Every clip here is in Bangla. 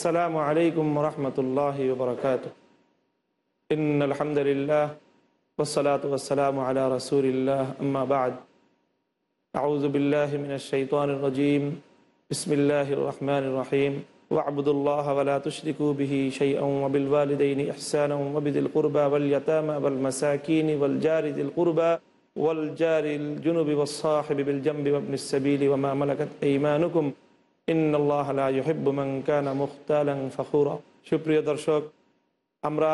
السلام عليكم ورحمة الله وبركاته. إن الحمد لله والصلاة والسلام على رسول الله. أما بعد أعوذ بالله من الشيطان الرجيم. بسم الله الرحمن الرحيم. واعبدوا الله ولا تشركوا به شيئا وبالوالدين إحسانا وبذي القربى واليتامى والمساكين والجار ذي القربى والجار الجنب والصاحب بالجنب وابن السبيل وما ملكت أيمانكم সুপ্রিয় দর্শক, আমরা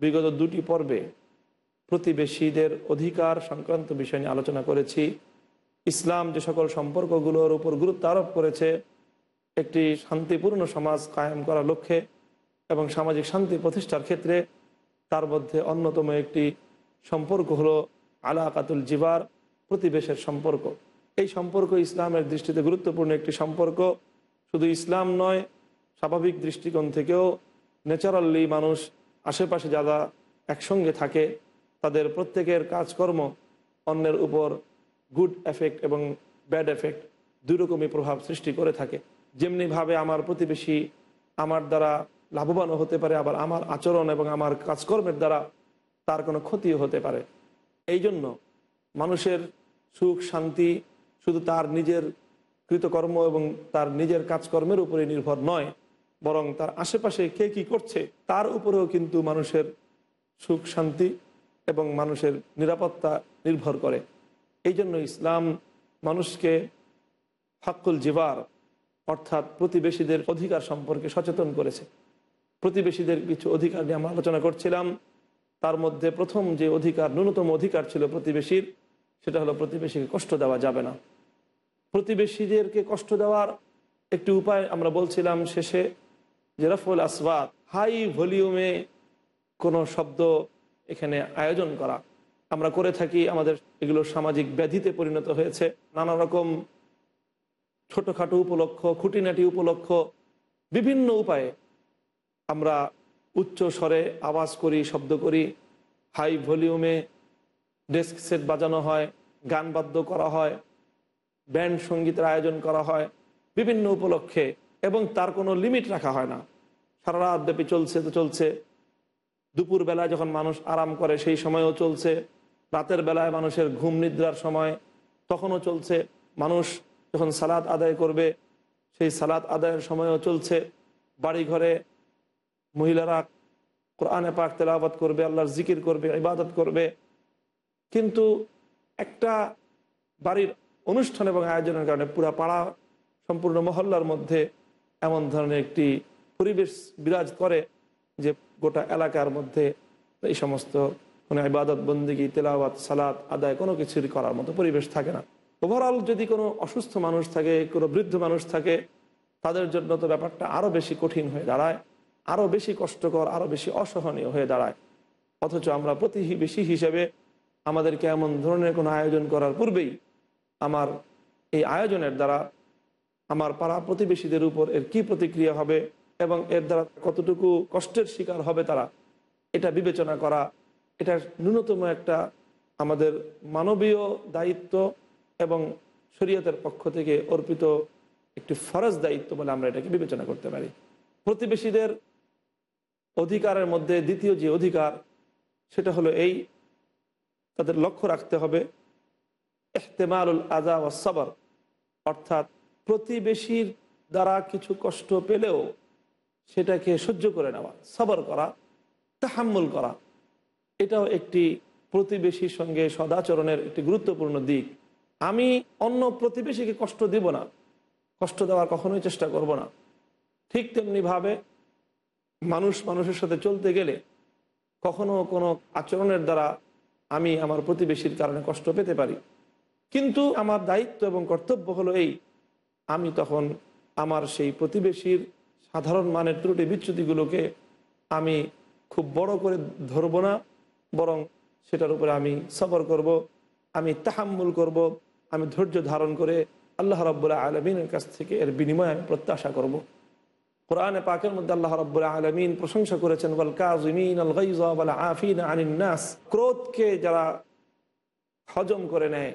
বিগত দুটি পর্বে প্রতিবেশীদের অধিকার সংক্রান্ত বিষয় নিয়ে আলোচনা করেছি। ইসলাম যে সকল সম্পর্কগুলোর উপর গুরুত্ব আরোপ করেছে, একটি শান্তিপূর্ণ সমাজ কায়েম করার লক্ষ্যে এবং সামাজিক শান্তি প্রতিষ্ঠার ক্ষেত্রে, তার মধ্যে অন্যতম একটি সম্পর্ক হলো আলাকাতুল জিবার, প্রতিবেশের সম্পর্ক। এই সম্পর্ক ইসলামের দৃষ্টিতে গুরুত্বপূর্ণ একটি সম্পর্ক। শুধু ইসলাম নয়, স্বাভাবিক দৃষ্টিকোণ থেকেও ন্যাচারালি মানুষ আশেপাশে যারা একসঙ্গে থাকে, তাদের প্রত্যেকের কাজকর্ম অন্যের উপর গুড এফেক্ট এবং ব্যাড এফেক্ট দুরকমই প্রভাব সৃষ্টি করে থাকে। যেমনিভাবে আমার প্রতিবেশী আমার দ্বারা লাভবানও হতে পারে, আবার আমার আচরণ এবং আমার কাজকর্মের দ্বারা তার কোনো ক্ষতিও হতে পারে। এই জন্য মানুষের সুখ, শান্তি শুধু তার নিজের কৃতকর্ম এবং তার নিজের কাজকর্মের উপরে নির্ভর নয়, বরং তার আশেপাশে কে কি করছে তার উপরেও কিন্তু মানুষের সুখ, শান্তি এবং মানুষের নিরাপত্তা নির্ভর করে। এই জন্য ইসলাম মানুষকে হাক্কুল জিবার অর্থাৎ প্রতিবেশীদের অধিকার সম্পর্কে সচেতন করেছে। প্রতিবেশীদের কিছু অধিকার নিয়ে আমরা আলোচনা করছিলাম। তার মধ্যে প্রথম যে অধিকার, ন্যূনতম অধিকার ছিল প্রতিবেশীর, সেটা হলো প্রতিবেশীকে কষ্ট দেওয়া যাবে না। প্রতিবেশীদেরকে কষ্ট দেওয়ার একটি উপায় আমরা বলছিলাম শেষে যে রফুল আসবাদ হাই ভলিউমে কোনো শব্দ এখানে আয়োজন করা। আমরা করে থাকি, আমাদের এগুলো সামাজিক ব্যাধিতে পরিণত হয়েছে। নানা রকম ছোটোখাটো উপলক্ষ, খুঁটিনাটি উপলক্ষ, বিভিন্ন উপায়ে আমরা উচ্চ স্বরে আওয়াজ করি, শব্দ করি, হাই ভলিউমে ডেস্ক সেট বাজানো হয়, গান বাদ্য করা হয় ব্যান্ড সঙ্গীতের আয়োজন করা হয় বিভিন্ন উপলক্ষে এবং তার কোনো লিমিট রাখা হয় না। সারা রাত ব্যাপী চলছে তো চলছে। দুপুর বেলায় যখন মানুষ আরাম করে সেই সময়ও চলছে। রাতের বেলায় মানুষের ঘুম নিদ্রার সময় তখনও চলছে। মানুষ যখন সালাদ আদায় করবে, সেই সালাদ আদায়ের সময়ও চলছে। বাড়ি ঘরে মহিলারা কোরআনে পাক তেলাবাদ করবে, আল্লাহর জিকির করবে, ইবাদত করবে। কিন্তু একটা বাড়ির অনুষ্ঠান এবং আয়োজনের কারণে পুরা পাড়া সম্পূর্ণ মহল্লার মধ্যে এমন ধরনের একটি পরিবেশ বিরাজ করে যে গোটা এলাকার মধ্যে এই সমস্ত কোনো ইবাদত বন্দিগি, তেলাওয়াত, সালাত আদায় কোনো কিছুরই করার মতো পরিবেশ থাকে না। ওভারঅল যদি কোনো অসুস্থ মানুষ থাকে, কোনো বৃদ্ধ মানুষ থাকে, তাদের জন্য তো ব্যাপারটা আরও বেশি কঠিন হয়ে দাঁড়ায় আরও বেশি কষ্টকর আরও বেশি অসহনীয় হয়ে দাঁড়ায়। অথচ আমরা প্রতিবেশী হিসেবে আমাদেরকে এমন ধরনের কোনো আয়োজন করার পূর্বেই আমার এই আয়োজনের দ্বারা আমার পাড়া প্রতিবেশীদের উপর এর কি প্রতিক্রিয়া হবে এবং এর দ্বারা কতটুকু কষ্টের শিকার হবে তারা, এটা বিবেচনা করা, এটা ন্যূনতম একটা আমাদের মানবীয় দায়িত্ব এবং শরীয়তের পক্ষ থেকে অর্পিত একটি ফরজ দায়িত্ব বলে আমরা এটাকে বিবেচনা করতে পারি। প্রতিবেশীদের অধিকারের মধ্যে দ্বিতীয় যে অধিকার, সেটা হলো এই, তাদের লক্ষ্য রাখতে হবে এহতেমালুল আজা ও সবর, অর্থাৎ প্রতিবেশীর দ্বারা কিছু কষ্ট পেলেও সেটাকে সহ্য করে নেওয়া, সবর করা, তাহাম্মুল করা, এটাও একটি প্রতিবেশীর সঙ্গে সদাচরণের একটি গুরুত্বপূর্ণ দিক। আমি অন্য প্রতিবেশীকে কষ্ট দিব না, কষ্ট দেওয়ার কখনোই চেষ্টা করব না। ঠিক তেমনিভাবে মানুষ মানুষের সাথে চলতে গেলে কখনো কোনো আচরণের দ্বারা আমি আমার প্রতিবেশীর কারণে কষ্ট পেতে পারি। কিন্তু আমার দায়িত্ব এবং কর্তব্য হলো এই, আমি তখন আমার সেই প্রতিবেশীর সাধারণ মানের ত্রুটি বিচ্যুতিগুলোকে আমি খুব বড় করে ধরব না, বরং সেটার উপরে আমি সবর করব, আমি তাহাম্মুল করব, আমি ধৈর্য ধারণ করে আল্লাহ রব্বুল্লাহ আলমিনের কাছ থেকে এর বিনিময়ে আমি প্রত্যাশা করব। কোরআনে পাকের মধ্যে আল্লাহ রব্বুল্লাহ আলমিন প্রশংসা করেছেন বল কাজমিন আল আফিন আনিন নাস ক্রোধকে যারা হজম করে নেয়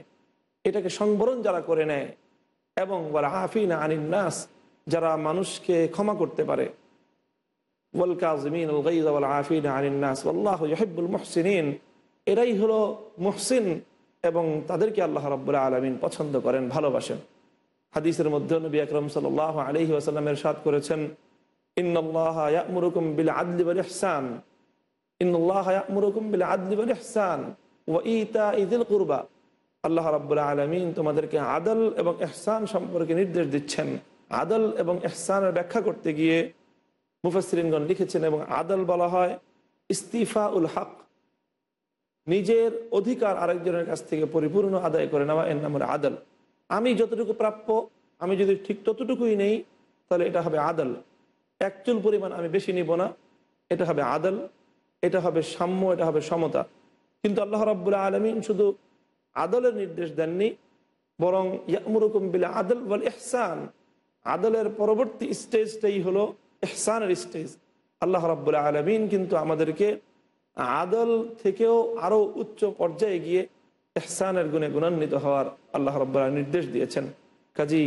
এটাকে সংবরণ যারা করে নেয়, এবং বলে আফিন আনিন নাস, যারা মানুষকে ক্ষমা করতে পারে। নাস এরাই হলো মুহসিন, এবং তাদেরকে আল্লাহ রব্বুল্লাহ আলমিন পছন্দ করেন, ভালোবাসেন। হাদিসের মধ্যে নবী আকরম সাল আলহি আসাল্লামের সাদ করেছেন ইন্নআল্লাহ ইয়ামুরুকুম বিল আদলি ইয়ামুরুকুম বিল আদলি ইহসান, ওয়া ইতা ইদিল কুরবা। আল্লাহ রাব্বুল্লাহ আলমিন তোমাদেরকে আদল এবং এহসান সম্পর্কে নির্দেশ দিচ্ছেন। আদল এবং এহসানের ব্যাখ্যা করতে গিয়ে মুফাসরিনগণ লিখেছেন এবং আদল বলা হয় ইস্তিফা উল হক। নিজের অধিকার আরেকজনের কাছ থেকে পরিপূর্ণ আদায় করে নেওয়া, এর নাম আদল। আমি যতটুকু প্রাপ্য, আমি যদি ঠিক ততটুকুই নেই, তাহলে এটা হবে আদল। একচুল পরিমাণ আমি বেশি নিব না, এটা হবে আদল, এটা হবে সাম্য, এটা হবে সমতা। কিন্তু আল্লাহ রাব্বুল আলমিন শুধু আদলের নির্দেশ দেননি, বরং ইয়ামুরুকুম বিল আদল বল এহসান আদলের পরবর্তী স্টেজটাই হলো এহসানের স্টেজ। আল্লাহ রাব্বুল আলমিন কিন্তু আমাদেরকে আদল থেকেও আরও উচ্চ পর্যায়ে গিয়ে এহসানের গুণে গুণান্বিত হওয়ার আল্লাহ রব্বুল্লাহ নির্দেশ দিয়েছেন। কাজী,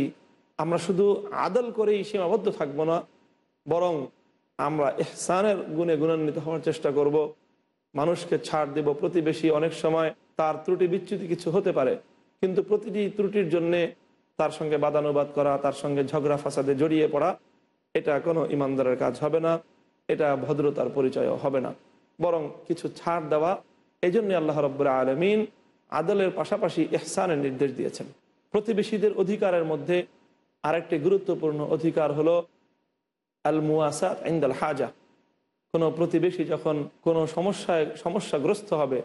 আমরা শুধু আদল করেই সীমাবদ্ধ থাকব না, বরং আমরা এহসানের গুণে গুণান্বিত হওয়ার চেষ্টা করব। মানুষকে ছাড় দেব প্রতিবেশী অনেক সময় তার ত্রুটি বিচ্যুতি কিছু হতে পারে। কিন্তু প্রতিটি ত্রুটির জন্যে তার সঙ্গে বাদানুবাদ করা, তার সঙ্গে ঝগড়া ফাসাদে জড়িয়ে পড়া, এটা কোনো ইমানদারের কাজ হবে না, এটা ভদ্রতার পরিচয়ও হবে না। বরং কিছু ছাড় দেওয়া এই জন্যে আল্লাহ রব্বুর আলমিন আদলের পাশাপাশি এহসানের নির্দেশ দিয়েছেন। প্রতিবেশীদের অধিকারের মধ্যে আরেকটি গুরুত্বপূর্ণ অধিকার হলো আল মুয়াসাত ইন্দাল হাজা। কোনো প্রতিবেশী যখন কোনো সমস্যায়, সমস্যাগ্রস্ত হবে,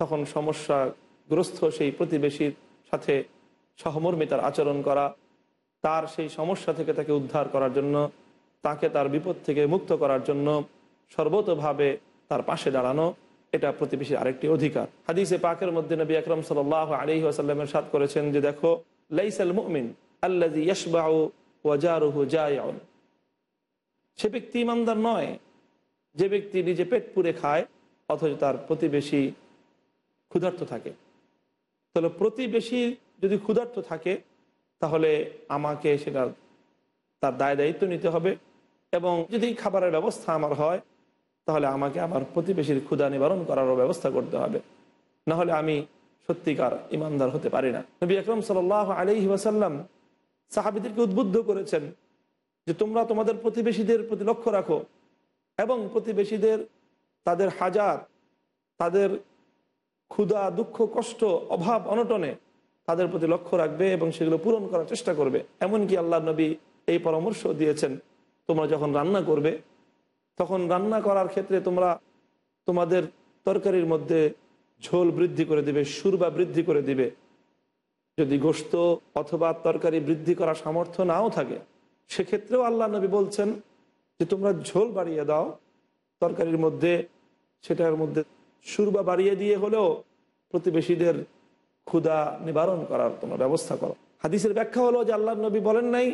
তখন সমস্যাগ্রস্ত সেই প্রতিবেশীর সাথে সহমর্মিতার আচরণ করা, তার সেই সমস্যা থেকে তাকে উদ্ধার করার জন্য, তাকে তার বিপদ থেকে মুক্ত করার জন্য সর্বতভাবে তার পাশে দাঁড়ানো, এটা প্রতিবেশীর আরেকটি অধিকার। হাদিসে পাকের মধ্যে নবী আকরম সাল আলী আসাল্লামের সাদ করেছেন যে, দেখো, লাইসাল মুমিন আল্লাজি ইয়াসবাউ ওয়াজারুহু জায়াউন। সে ব্যক্তি ইমানদার নয় যে ব্যক্তি নিজে পেট পুরে খায়, অথচ তার প্রতিবেশী ক্ষুধার্ত থাকে। তাহলে প্রতিবেশী যদি ক্ষুধার্ত থাকে, তাহলে আমাকে সেটা তার দায় দায়িত্ব নিতে হবে এবং যদি খাবারের ব্যবস্থা আমার হয়, তাহলে আমাকে আমার প্রতিবেশীর ক্ষুধা নিবারণ করারও ব্যবস্থা করতে হবে। না হলে আমি সত্যিকার ইমানদার হতে পারি না। নবী আকরম সাল আলহি ওয়াসাল্লাম সাহাবিদেরকে উদ্বুদ্ধ করেছেন যে, তোমরা তোমাদের প্রতিবেশীদের প্রতি লক্ষ্য রাখো এবং প্রতিবেশীদের তাদের হাজার, তাদের ক্ষুধা, দুঃখ, কষ্ট, অভাব, অনটনে তাদের প্রতি লক্ষ্য রাখবে এবং সেগুলো পূরণ করার চেষ্টা করবে। এমনকি আল্লাহ নবী এই পরামর্শ দিয়েছেন, তোমরা যখন রান্না করবে, তখন রান্না করার ক্ষেত্রে তোমরা তোমাদের তরকারির মধ্যে ঝোল বৃদ্ধি করে দিবে সুরবা বৃদ্ধি করে দিবে। যদি গোস্ত অথবা তরকারি বৃদ্ধি করার সামর্থ্য নাও থাকে, সেক্ষেত্রেও আল্লাহ নবী বলছেন যে তোমরা ঝোল বাড়িয়ে দাও, তরকারির মধ্যে, সেটার মধ্যে সুরবা বাড়িয়ে দিয়ে হলেও প্রতিবেশীদের ক্ষুধা নিবারণ করার তোমরা ব্যবস্থা করো। হাদিসের ব্যাখ্যা হলো যে আল্লাহ নবী বলেন নাই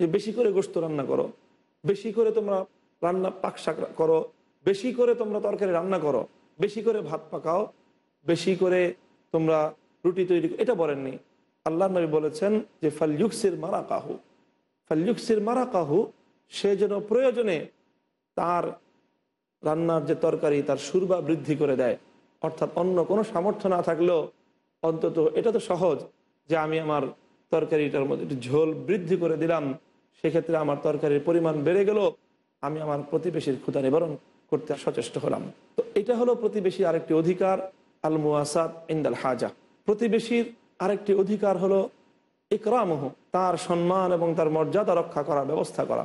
যে বেশি করে গোস্ত রান্না করো, বেশি করে তোমরা রান্না পাক শাক করো, বেশি করে তোমরা তরকারি রান্না করো, বেশি করে ভাত পাকাও, বেশি করে তোমরা রুটি তৈরি এটা বলেননি আল্লাহ নবী বলেছেন যে ফালয়ুকসির মারা কাহু ফালয়ুকসির মারা কাহু সে যেন প্রয়োজনে তার রান্নার যে তরকারি, তার সুরবা বৃদ্ধি করে দেয়। অর্থাৎ অন্য কোনো সামর্থ্য না থাকলেও অন্তত এটা তো সহজ যে আমি আমার তরকারিটার মধ্যে একটু ঝোল বৃদ্ধি করে দিলাম, সেক্ষেত্রে আমার তরকারির পরিমাণ বেড়ে গেল, আমি আমার প্রতিবেশীর ক্ষুদা নিবারণ করতে সচেষ্ট হলাম। তো এটা হলো প্রতিবেশীর আরেকটি অধিকার আল মুয়াসাদ ইন্দাল হাজা। প্রতিবেশীর আরেকটি অধিকার হলো ইকরামহ, তার সম্মান এবং তার মর্যাদা রক্ষা করার ব্যবস্থা করা।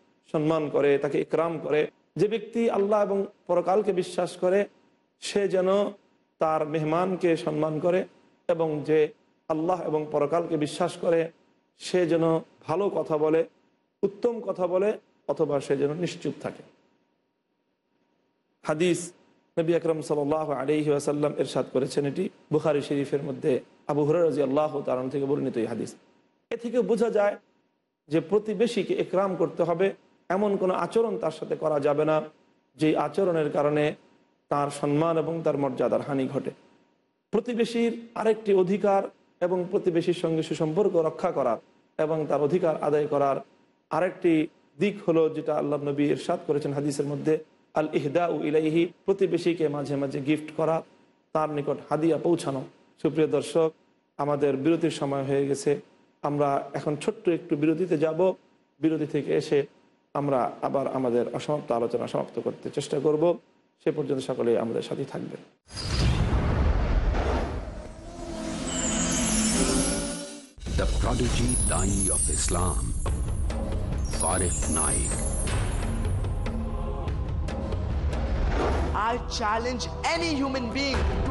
সম্মান করে, তাকে ইকরাম করে, যে ব্যক্তি আল্লাহ এবং পরকালকে বিশ্বাস করে, সে যেন তার মেহমানকে সম্মান করে এবং যে আল্লাহ এবং পরকালকে বিশ্বাস করে, সে যেন ভালো কথা বলে, উত্তম কথা বলে, অথবা সে যেন নিশ্চুপ থাকে। হাদিস নবী আকরম সাল আলহি আসাল্লাম এরশাদ করেছেন এটি বুখারি শরীফের মধ্যে। আবু হরাজি আল্লাহ তারণ থেকে বর্ণিত এই হাদিস। এ থেকে বোঝা যায় যে প্রতিবেশীকে একরাম করতে হবে এমন কোনো আচরণ তার সাথে করা যাবে না যে আচরণের কারণে তার সম্মান এবং তার মর্যাদার হানি ঘটে। প্রতিবেশীর আরেকটি অধিকার এবং প্রতিবেশীর সঙ্গে সুসম্পর্ক রক্ষা করার এবং তার অধিকার আদায় করার আরেকটি দিক হলো যেটা আল্লাহ নবী ইরশাদ করেছেন হাদিসের মধ্যে আল ইহদা উ ইলাইহি, প্রতিবেশীকে মাঝে মাঝে গিফট করা, তার নিকট হাদিয়া পৌঁছানো। সুপ্রিয় দর্শক, আমাদের বিরতির সময় হয়ে গেছে। আমরা এখন ছোট্ট একটু বিরতিতে যাব। বিরতি থেকে এসে আমরা আবার আমাদের অসমাপ্ত আলোচনা সমাপ্ত করতে চেষ্টা করব সে পর্যন্ত সকলে আমাদের সাথে থাকবেন The prodigy Dai of Islam, Farif Naik. I challenge any human being to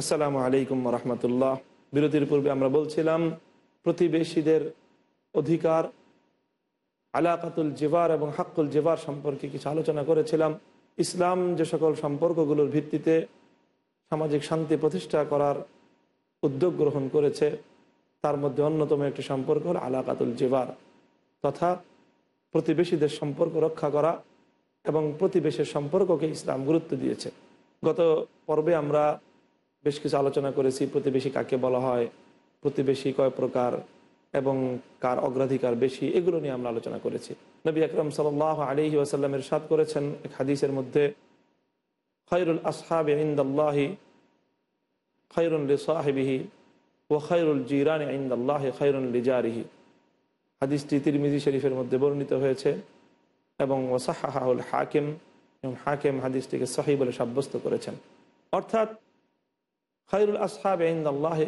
আসসালামু আলাইকুম রহমতুল্লাহ। বিরতির পূর্বে আমরা বলছিলাম, প্রতিবেশীদের অধিকার, আলাকাতুল জেবার এবং হাক্কুল জেবার সম্পর্কে কিছু আলোচনা করেছিলাম। ইসলাম যে সকল সম্পর্কগুলোর ভিত্তিতে সামাজিক শান্তি প্রতিষ্ঠা করার উদ্যোগ গ্রহণ করেছে, তার মধ্যে অন্যতম একটি সম্পর্ক হল আলাকাতুল জেবার তথা প্রতিবেশীদের সম্পর্ক রক্ষা করা এবং প্রতিবেশীর সম্পর্ককে ইসলাম গুরুত্ব দিয়েছে। গত পর্বে আমরা বেশ কিছু আলোচনা করেছি, প্রতিবেশী কাকে বলা হয়, প্রতিবেশী কয় প্রকার এবং কার অগ্রাধিকার বেশি, এগুলো নিয়ে আমরা আলোচনা করেছি। নবী আকরম সাল আলহি ওয়াসাল্লামের সাদ করেছেন এক হাদিসের মধ্যে খৈরুল আসহাব ইন্দাল্লাহি খৈরুল সাহেবিহি ও খৈরুল জিরান ইন্দাল্লাহ খৈরুল লিজারিহি হাদিসটি তিরমিজি শরীফের মধ্যে বর্ণিত হয়েছে এবং ওসাহাহুল হাকিম, এবং হাকিম হাদিসটিকে সহি বলে সাব্যস্ত করেছেন। অর্থাৎ খৈরুল আসহাব ইন্দাল্লাহ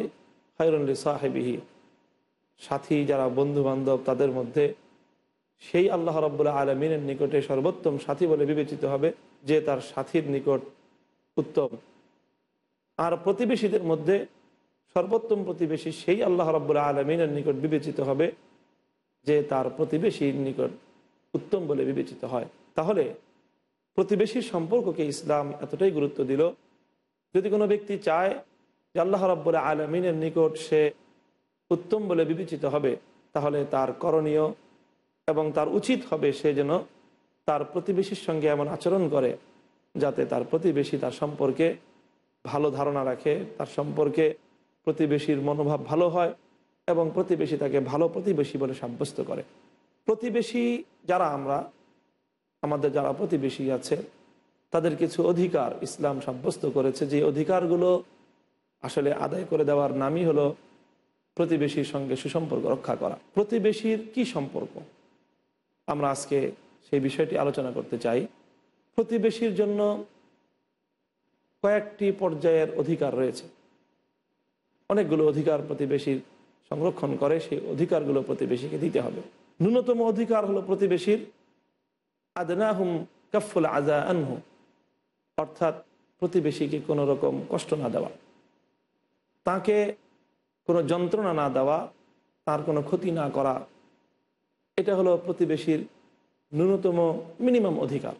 খৈরুল সাহেবিহি সাথী যারা বন্ধু বান্ধব তাদের মধ্যে সেই আল্লাহ রব্বুল্লাহ আলমিনের নিকটে সর্বোত্তম সাথী বলে বিবেচিত হবে, যে তার সাথীর নিকট উত্তম। আর প্রতিবেশীদের মধ্যে সর্বোত্তম প্রতিবেশী সেই আল্লাহ রব্বুল্লাহ আলমিনের নিকট বিবেচিত হবে, যে তার প্রতিবেশীর নিকট উত্তম বলে বিবেচিত হয়। তাহলে প্রতিবেশীর সম্পর্ককে ইসলাম এতটাই গুরুত্ব দিল, যদি কোনো ব্যক্তি চায় যে আল্লাহ রব্বুল্লাহ আলমিনের নিকট সে উত্তম বলে বিবেচিত হবে, তাহলে তার করণীয় এবং তার উচিত হবে সে যেন তার প্রতিবেশীর সঙ্গে এমন আচরণ করে যাতে তার প্রতিবেশী তার সম্পর্কে ভালো ধারণা রাখে, তার সম্পর্কে প্রতিবেশীর মনোভাব ভালো হয় এবং প্রতিবেশী তাকে ভালো প্রতিবেশী বলে সাব্যস্ত করে। প্রতিবেশী যারা আমরা, আমাদের যারা প্রতিবেশী আছে, তাদের কিছু অধিকার ইসলাম সাব্যস্ত করেছে। যে অধিকারগুলো আসলে আদায় করে দেওয়ার নামই হলো প্রতিবেশীর সঙ্গে সুসম্পর্ক রক্ষা করা। প্রতিবেশীর কি সম্পর্ক? আমরা আজকে সেই বিষয়টি আলোচনা করতে চাই। প্রতিবেশীর জন্য কয়েকটি পর্যায়ের অধিকার রয়েছে। অনেকগুলো অধিকার প্রতিবেশীর সংরক্ষণ করে, সেই অধিকারগুলো প্রতিবেশীকে দিতে হবে। ন্যূনতম অধিকার হলো প্রতিবেশীর আদনাহুম কাফুল আজা আনহু অর্থাৎ প্রতিবেশীকে কোনো রকম কষ্ট না দেওয়া। তাকে কোনো যন্ত্রণা না দেওয়া, তার কোনো ক্ষতি না করা, এটা হলো প্রতিবেশীর ন্যূনতম মিনিমাম অধিকার।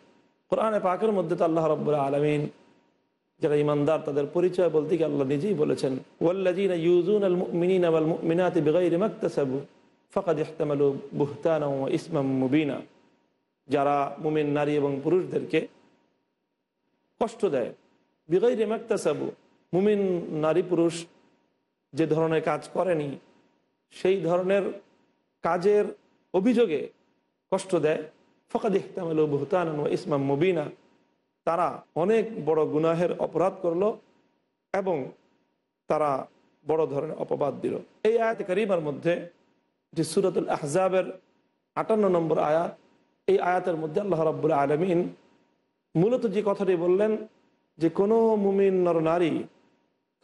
কোরআনে পাকের মধ্যে তো আল্লাহ রব্বুল আলমিন যারা ইমানদার তাদের পরিচয় বলতে গিয়ে আল্লাহ নিজেই বলেছেন ওয়াল্লাজিনা ইউজুন আল মিনিন আল মিনাতি বেগাইর মাক্তাসাবু, ফকাদ ইহতামালু বুহতান ইসমাম মুবিনা। যারা মুমিন নারী এবং পুরুষদেরকে কষ্ট দেয়, বেগাইর মাক্তাসাবু, মুমিন নারী পুরুষ যে ধরনের কাজ করেনি, সেই ধরনের কাজের অভিযোগে কষ্ট দেয়। ফকাদ ইহতামাল বুহতান ও ইসমাম মুবিনা। তারা অনেক বড় গুনাহের অপরাধ করল এবং তারা বড় ধরনের অপবাদ দিল। এই আয়াত করিমার মধ্যে যে সুরতুল আহজাবের আটান্ন নম্বর আয়াত, এই আয়াতের মধ্যে আল্লাহ রাবুল আলমিন মূলত যে কথাটি বললেন যে কোনো মুমিন নরনারী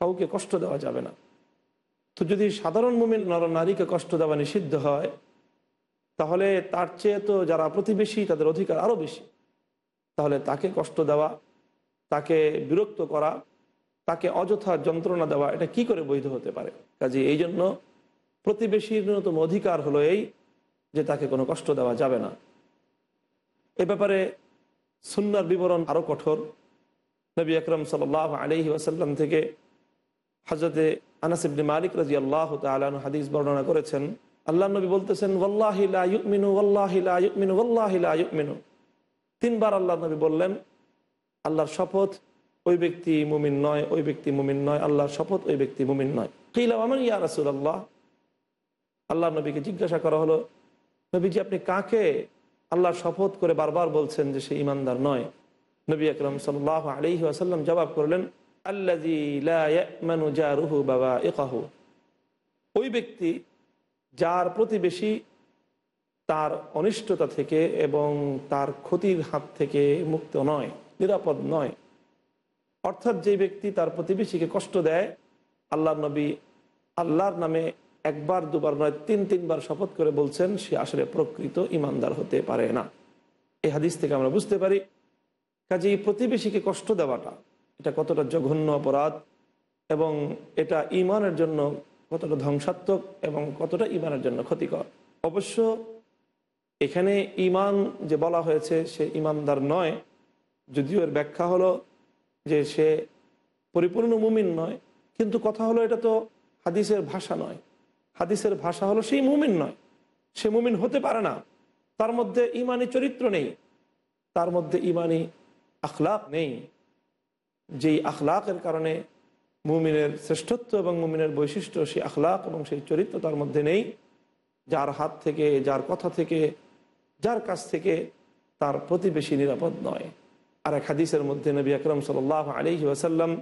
কাউকে কষ্ট দেওয়া যাবে না। তো যদি সাধারণ মুমিন নরনারীকে কষ্ট দেওয়া নিষিদ্ধ হয়, তাহলে তার চেয়ে তো যারা প্রতিবেশী তাদের অধিকার আরও বেশি। তাহলে তাকে কষ্ট দেওয়া, তাকে বিরক্ত করা, তাকে অযথা যন্ত্রণা দেওয়া, এটা কি করে বৈধ হতে পারে? কাজে এই জন্য প্রতিবেশীর ন্যূনতম অধিকার হলো এই যে তাকে কোনো কষ্ট দেওয়া যাবে না। এ ব্যাপারে সুন্নার বিবরণ আরও কঠোর। নবী আকরম সাল আলহি ওয়াসাল্লাম থেকে হজরতে আনাসিবনি মালিক রাজি আল্লাহ তালু হাদিস বর্ণনা করেছেন আল্লাহ নবী বলতেছেন ওল্লাহিলা ইউকমিনু ওল্লাহিলা ইউকমিনু ওল্লাহিলা ইউকমিনু তিনবার আল্লাহ নবী বললেন, আল্লাহর শপথ ওই ব্যক্তি মুমিন নয়, ওই ব্যক্তি মুমিন নয়, আল্লাহর শপথ ওই ব্যক্তি মুমিন নয়। কিলাম আমার ইয়া রাসুল আল্লাহ আল্লাহ নবীকে জিজ্ঞাসা করা হলো, নবীজি, আপনি কাকে আল্লাহর শপথ করে বারবার বলছেন যে সে ইমানদার নয়? নবী আকরম সাল্লাহ আলহি আসাল্লাম জবাব করলেন বাবা ওই ব্যক্তি যার প্রতিবেশী তার অনিষ্টতা থেকে এবং তার ক্ষতির হাত থেকে মুক্ত নয়, নিরাপদ নয়। অর্থাৎ যে ব্যক্তি তার প্রতিবেশীকে কষ্ট দেয় আল্লাহ নবী আল্লাহর নামে একবার, দুবার নয়, তিন, তিনবার শপথ করে বলছেন, সে আসলে প্রকৃত ইমানদার হতে পারে না। এই হাদিস থেকে আমরা বুঝতে পারি কাজে এই প্রতিবেশীকে কষ্ট দেওয়াটা এটা কতটা জঘন্য অপরাধ এবং এটা ইমানের জন্য কতটা ধ্বংসাত্মক এবং কতটা ইমানের জন্য ক্ষতিকর? অবশ্য এখানে ইমান যে বলা হয়েছে, সে ইমানদার নয়। যদিও এর ব্যাখ্যা হলো যে সে পরিপূর্ণ মুমিন নয়, কিন্তু কথা হলো এটা তো হাদিসের ভাষা নয়। হাদিসের ভাষা হলো সেই মুমিন নয়। সে মুমিন হতে পারে না। তার মধ্যে ইমানি চরিত্র নেই। তার মধ্যে ইমানি আখলাক নেই। যেই আখলাকের কারণে মুমিনের শ্রেষ্ঠত্ব এবং মুমিনের বৈশিষ্ট্য, সেই আখলাক এবং সেই চরিত্র তার মধ্যে নেই। যার হাত থেকে, যার কথা থেকে, যার কাছ থেকে তার প্রতিবেশী নিরাপদ নয়। আর এক হাদিসের মধ্যে নবী আকরম সাল আলহি ওয়াসাল্লাম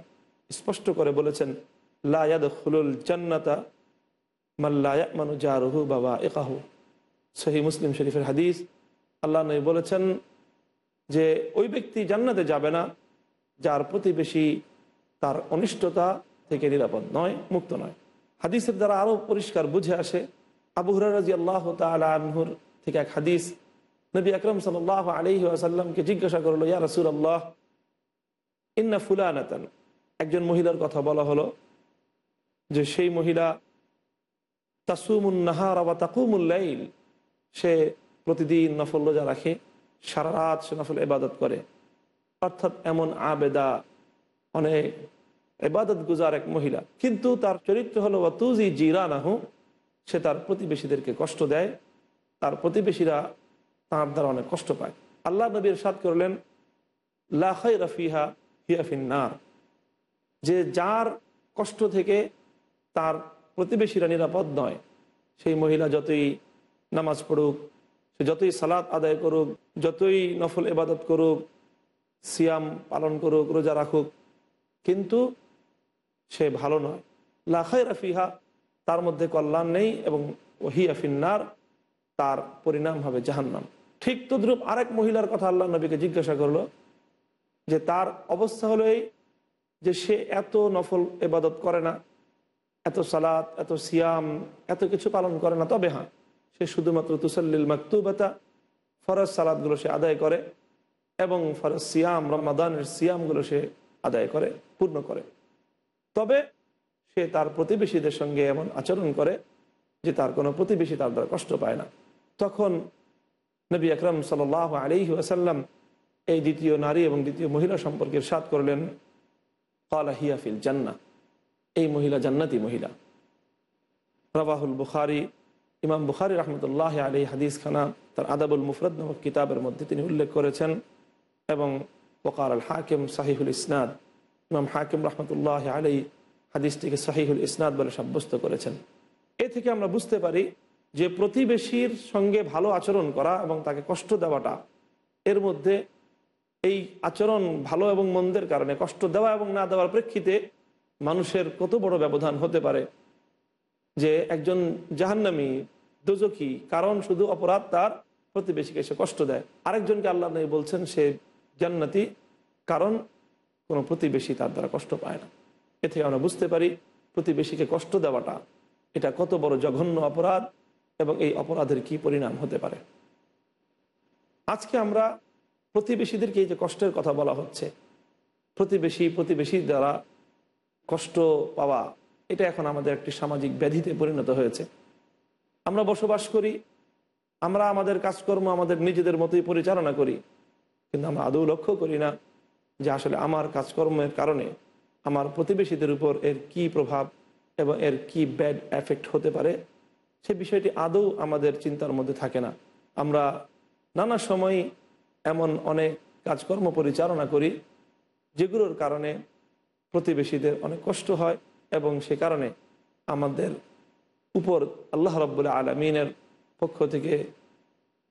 স্পষ্ট করে বলেছেন লায়াদ খুলুল জান্নাতা মাল্লায়ামানু জারুহু বাবা একাহু সহি মুসলিম শরীফের হাদিস, আল্লাহ নবী বলেছেন যে, ওই ব্যক্তি জান্নাতে যাবে না যার প্রতিবেশী তার অনিষ্টতা থেকে নিরাপদ নয়, মুক্ত নয়। হাদিসের দ্বারা আরও পরিষ্কার বুঝে আসে, আবু হরাজি আল্লাহ তালহুর থেকে এক হাদিস। নবী আকরম সাল আলহি আসাল্লামকে জিজ্ঞাসা করল, ইয়া রসুল আল্লাহ ইন্না ফুলানাতান? একজন মহিলার কথা বলা হলো যে, সেই মহিলা তাসুমুন নাহার বা তাকুমুল্লাইল, সে প্রতিদিন নফল রোজা রাখে, সারা রাত সে নফল এবাদত করে। অর্থাৎ এমন আবেদা অনেক এবাদত গুজার এক মহিলা। কিন্তু তার চরিত্র হলো তুজি জিরা নাহু সে তার প্রতিবেশীদেরকে কষ্ট দেয়। তার প্রতিবেশীরা তাঁর দ্বারা অনেক কষ্ট পায়। আল্লাহ নবীর সাদ করলেন লাখাই রফিহা হিয়াফিন্নার যে যার কষ্ট থেকে তার প্রতিবেশীরা নিরাপদ নয়, সেই মহিলা যতই নামাজ পড়ুক, সে যতই সালাত আদায় করুক, যতই নফল এবাদত করুক সিয়াম পালন করুক, রোজা রাখুক, কিন্তু সে ভালো নয়। লাখাই রাফিহা তার মধ্যে কল্যাণ নেই এবং ওহিয়া ফিন্নার, তার পরিণাম হবে জাহান্নাম। ঠিক তদ্রুপ আরেক মহিলার কথা আল্লাহ নবীকে জিজ্ঞাসা করল যে, তার অবস্থা হলো এই যে, সে এত নফল এবাদত করে না, এত সালাত, এত সিয়াম, এত কিছু পালন করে না। তবে হ্যাঁ সে শুধুমাত্র তুসল্লিল মাকতুবাতা, ফরজ সালাদগুলো সে আদায় করে। এবং ফরজ সিয়াম, রমাদানের সিয়ামগুলো সে আদায় করে, পূর্ণ করে। তবে সে তার প্রতিবেশীদের সঙ্গে এমন আচরণ করে যে তার কোনো প্রতিবেশী তার দ্বারা কষ্ট পায় না। তখন নবী আকরম সাল আলি ওয়াসাল্লাম এই দ্বিতীয় নারী এবং দ্বিতীয় মহিলা সম্পর্কে সাত করলেন কালা হিয়াফিল জান্না এই মহিলা জান্নাতি মহিলা। রবাহুল বুখারি, ইমাম বুখারি রহমতুল্লাহ আলী হাদিস খানা তার আদাবুল মুফরদ নামক কিতাবের মধ্যে তিনি উল্লেখ করেছেন এবং ওকার আল হাকিম সাহিহুল ইসনাদ। ইমাম হাকিম রহমতুল্লাহ আলী হাদিসটিকে সাহিহুল ইসনাদ বলে সাব্যস্ত করেছেন। এ থেকে আমরা বুঝতে পারি যে প্রতিবেশীর সঙ্গে ভালো আচরণ করা এবং তাকে কষ্ট দেওয়াটা, এর মধ্যে এই আচরণ ভালো এবং মন্দের কারণে কষ্ট দেওয়া এবং না দেওয়ার প্রেক্ষিতে মানুষের কত বড় ব্যবধান হতে পারে যে একজন জাহান্নামী দোজকি কারণ শুধু অপরাধ তার প্রতিবেশীকে সে কষ্ট দেয়। আরেকজনকে আল্লাহ নেই বলছেন সে জান্নাতি, কারণ কোনো প্রতিবেশী তার দ্বারা কষ্ট পায় না। এ থেকে আমরা বুঝতে পারি প্রতিবেশীকে কষ্ট দেওয়াটা এটা কত বড় জঘন্য অপরাধ এবং এই অপরাধের কি পরিণাম হতে পারে। আজকে আমরা প্রতিবেশীদেরকে এই যে কষ্টের কথা বলা হচ্ছে, প্রতিবেশী প্রতিবেশীর দ্বারা কষ্ট পাওয়া, এটা এখন আমাদের একটি সামাজিক ব্যাধিতে পরিণত হয়েছে। আমরা বসবাস করি, আমরা আমাদের কাজকর্ম আমাদের নিজেদের মতোই পরিচালনা করি কিন্তু আমরা আদৌ লক্ষ্য করি না যে আসলে আমার কাজকর্মের কারণে আমার প্রতিবেশীদের উপর এর কি প্রভাব এবং এর কি ব্যাড এফেক্ট হতে পারে, সে বিষয়টি আদৌ আমাদের চিন্তার মধ্যে থাকে না। আমরা নানা সময় এমন অনেক কাজকর্ম পরিচালনা করি যেগুলোর কারণে প্রতিবেশীদের অনেক কষ্ট হয় এবং সে কারণে আমাদের উপর আল্লাহ রব্বুল্লা আলমিনের পক্ষ থেকে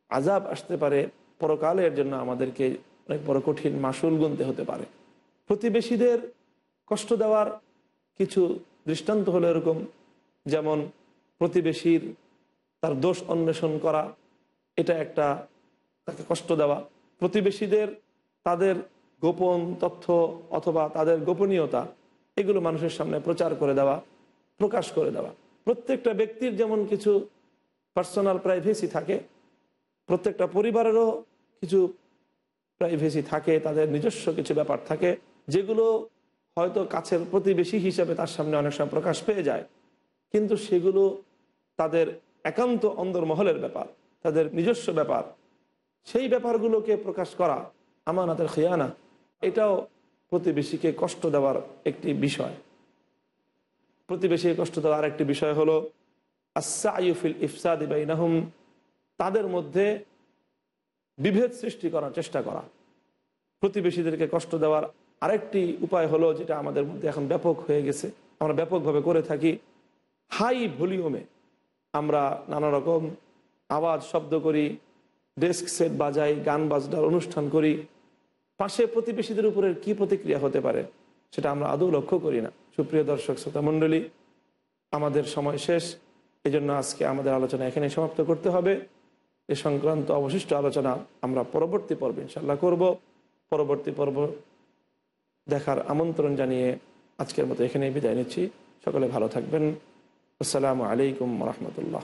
আজাব আসতে পারে। পরকালের জন্য আমাদেরকে অনেক বড় কঠিন মাসুল গুনতে হতে পারে। প্রতিবেশীদের কষ্ট দেওয়ার কিছু দৃষ্টান্ত হলো এরকম, যেমন প্রতিবেশীর তার দোষ অন্বেষণ করা, এটা একটা তাকে কষ্ট দেওয়া। প্রতিবেশীদের তাদের গোপন তথ্য অথবা তাদের গোপনীয়তা, এগুলো মানুষের সামনে প্রচার করে দেওয়া, প্রকাশ করে দেওয়া। প্রত্যেকটা ব্যক্তির যেমন কিছু পার্সোনাল প্রাইভেসি থাকে প্রত্যেকটা পরিবারেরও কিছু প্রাইভেসি থাকে, তাদের নিজস্ব কিছু ব্যাপার থাকে, যেগুলো হয়তো কাছের প্রতিবেশী হিসাবে তার সামনে অনেক সময় প্রকাশ পেয়ে যায়। কিন্তু সেগুলো তাদের একান্ত অন্দরমহলের ব্যাপার, তাদের নিজস্ব ব্যাপার। সেই ব্যাপারগুলোকে প্রকাশ করা আমানাতের খেয়ানা, এটাও প্রতিবেশীকে কষ্ট দেওয়ার একটি বিষয়। প্রতিবেশীকে কষ্ট দেওয়ার আরেকটি বিষয় হলো আসাইফিল ইফসাদ ইবাইনাহুম তাদের মধ্যে বিভেদ সৃষ্টি করার চেষ্টা করা। প্রতিবেশীদেরকে কষ্ট দেওয়ার আরেকটি উপায় হলো যেটা আমাদের মধ্যে এখন ব্যাপক হয়ে গেছে। আমরা ব্যাপকভাবে করে থাকি। হাই ভলিউমে আমরা নানা রকম আওয়াজ, শব্দ করি, ডেস্ক সেট বাজাই, গান বাজনার অনুষ্ঠান করি। পাশে প্রতিবেশীদের উপরের কি প্রতিক্রিয়া হতে পারে সেটা আমরা আদৌ লক্ষ্য করি না। সুপ্রিয় দর্শক, শ্রোতা মণ্ডলী, আমাদের সময় শেষ। এই জন্য আজকে আমাদের আলোচনা এখানে সমাপ্ত করতে হবে। এ সংক্রান্ত অবশিষ্ট আলোচনা আমরা পরবর্তী পর্বে ইনশাল্লাহ করব। পরবর্তী পর্ব দেখার আমন্ত্রণ জানিয়ে আজকের মতো এখানেই বিদায় নিচ্ছি। সকলে ভালো থাকবেন। আসসালামু আলাইকুম রহমতুল্লাহ।